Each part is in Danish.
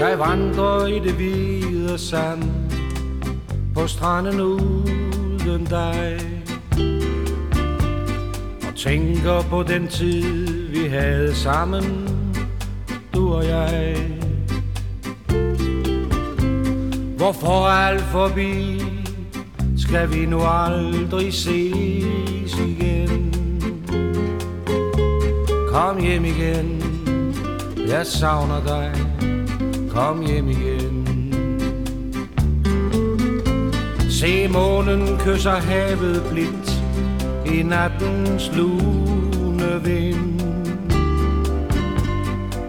Jeg vandrer i det hvide sand På stranden uden dig Og tænker på den tid vi havde sammen Du og jeg. Hvorfor alt forbi Skal vi nu aldrig ses igen? Kom hjem igen Jeg savner dig. Kom hjem igen. Se månen kysser havet blidt I nattens lune vind.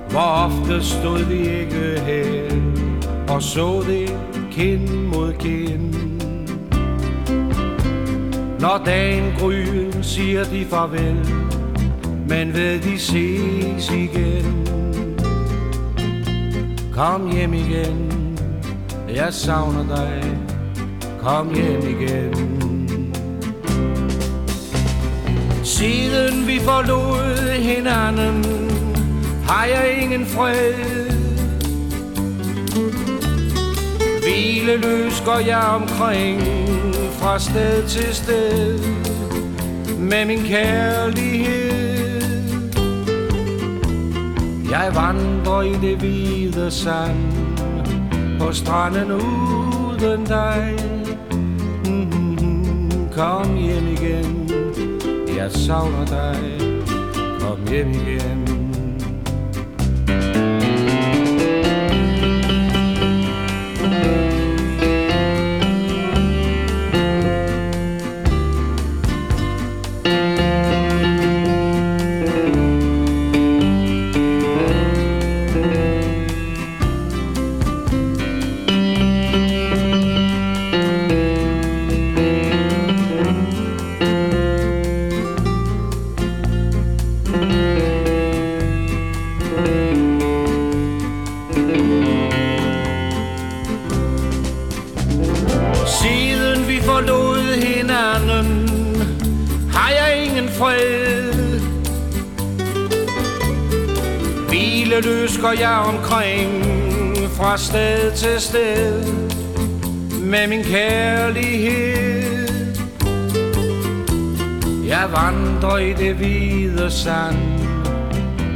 Hvor ofte stod vi ikke her Og så det kind mod kind? Når dagen gryer, siger de farvel Men ved de ses igen? Kom hjem igen. Jeg savner dig. Kom hjem igen. Siden vi forlod hinanden Har jeg ingen fred. Hvileløs går jeg omkring Fra sted til sted Med min kærlighed. Jeg vandrer i det hvide sand På stranden uden dig. Mm-hmm. Kom hjem igen. Jeg savner dig. Kom hjem igen. Fred. Hvileløs går jeg omkring Fra sted til sted Med min kærlighed. Jeg vandrer i det hvide sand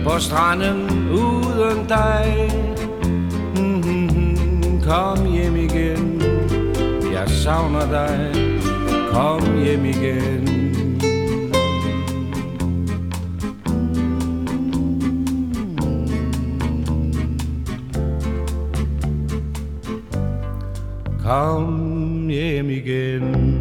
På stranden uden dig. Mhm, Kom hjem igen. Jeg savner dig. Kom hjem igen. Kom hjem igen.